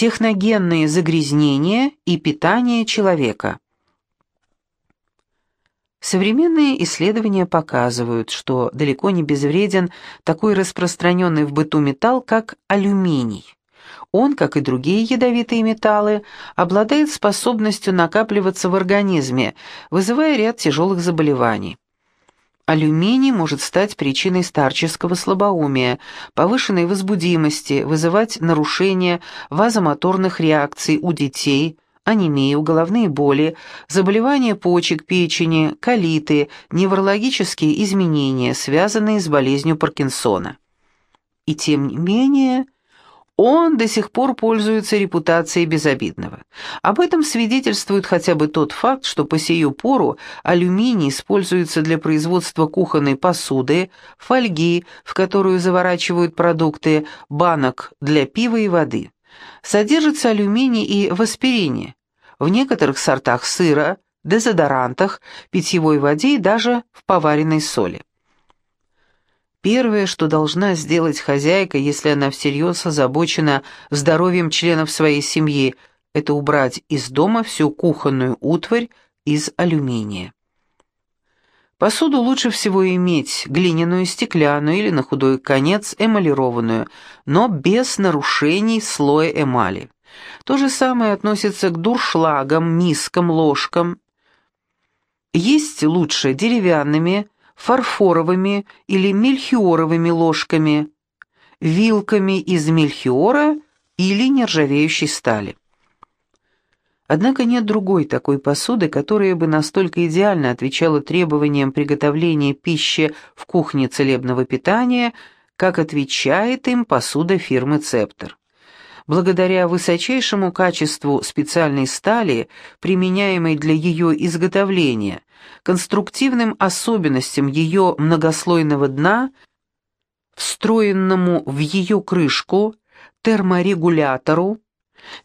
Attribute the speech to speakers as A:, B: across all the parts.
A: Техногенные загрязнения и питание человека. Современные исследования показывают, что далеко не безвреден такой распространенный в быту металл, как алюминий. Он, как и другие ядовитые металлы, обладает способностью накапливаться в организме, вызывая ряд тяжелых заболеваний. Алюминий может стать причиной старческого слабоумия, повышенной возбудимости, вызывать нарушения вазомоторных реакций у детей – анемию, головные боли, заболевания почек, печени, колиты, неврологические изменения, связанные с болезнью Паркинсона. И тем не менее, он до сих пор пользуется репутацией безобидного. Об этом свидетельствует хотя бы тот факт, что по сию пору алюминий используется для производства кухонной посуды, фольги, в которую заворачивают продукты, банок для пива и воды. Содержится алюминий и в аспирине, в некоторых сортах сыра, дезодорантах, питьевой воде и даже в поваренной соли. Первое, что должна сделать хозяйка, если она всерьез озабочена здоровьем членов своей семьи, это убрать из дома всю кухонную утварь из алюминия. Посуду лучше всего иметь глиняную, стеклянную или на худой конец эмалированную, но без нарушений слоя эмали. То же самое относится к дуршлагам, мискам, ложкам. Есть лучше деревянными, фарфоровыми или мельхиоровыми ложками, вилками из мельхиора или нержавеющей стали. Однако нет другой такой посуды, которая бы настолько идеально отвечала требованиям приготовления пищи в кухне целебного питания, как отвечает им посуда фирмы «Цептор». Благодаря высочайшему качеству специальной стали, применяемой для ее изготовления, конструктивным особенностям ее многослойного дна, встроенному в ее крышку, терморегулятору,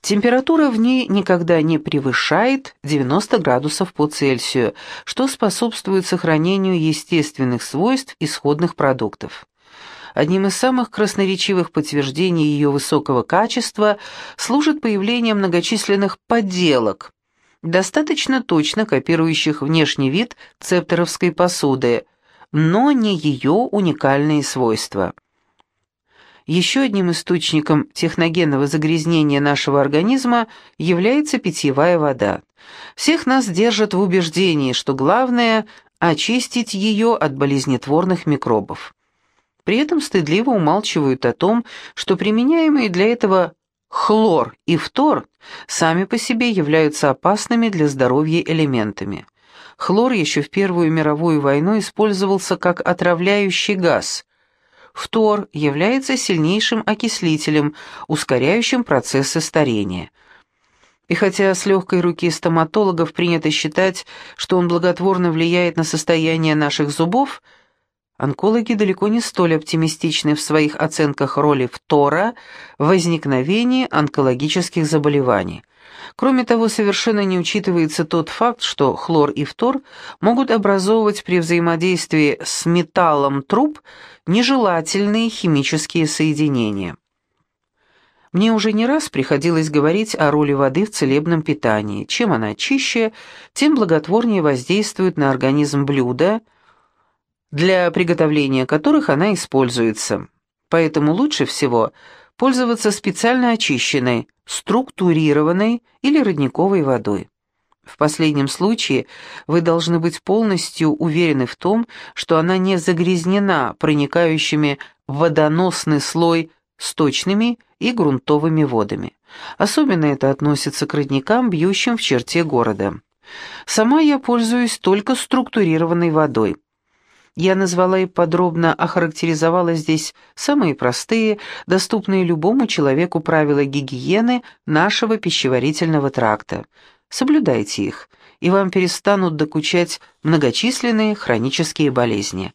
A: Температура в ней никогда не превышает 90 градусов по Цельсию, что способствует сохранению естественных свойств исходных продуктов. Одним из самых красноречивых подтверждений ее высокого качества служит появление многочисленных подделок, достаточно точно копирующих внешний вид цептеровской посуды, но не ее уникальные свойства. Еще одним источником техногенного загрязнения нашего организма является питьевая вода. Всех нас держат в убеждении, что главное – очистить ее от болезнетворных микробов. При этом стыдливо умалчивают о том, что применяемые для этого хлор и фтор сами по себе являются опасными для здоровья элементами. Хлор еще в Первую мировую войну использовался как отравляющий газ. Фтор является сильнейшим окислителем, ускоряющим процессы старения. И хотя с легкой руки стоматологов принято считать, что он благотворно влияет на состояние наших зубов – Онкологи далеко не столь оптимистичны в своих оценках роли фтора в возникновении онкологических заболеваний. Кроме того, совершенно не учитывается тот факт, что хлор и фтор могут образовывать при взаимодействии с металлом труб нежелательные химические соединения. Мне уже не раз приходилось говорить о роли воды в целебном питании. Чем она чище, тем благотворнее воздействует на организм блюда – для приготовления которых она используется. Поэтому лучше всего пользоваться специально очищенной, структурированной или родниковой водой. В последнем случае вы должны быть полностью уверены в том, что она не загрязнена проникающими в водоносный слой сточными и грунтовыми водами. Особенно это относится к родникам, бьющим в черте города. Сама я пользуюсь только структурированной водой. Я назвала и подробно охарактеризовала здесь самые простые, доступные любому человеку правила гигиены нашего пищеварительного тракта. Соблюдайте их, и вам перестанут докучать многочисленные хронические болезни.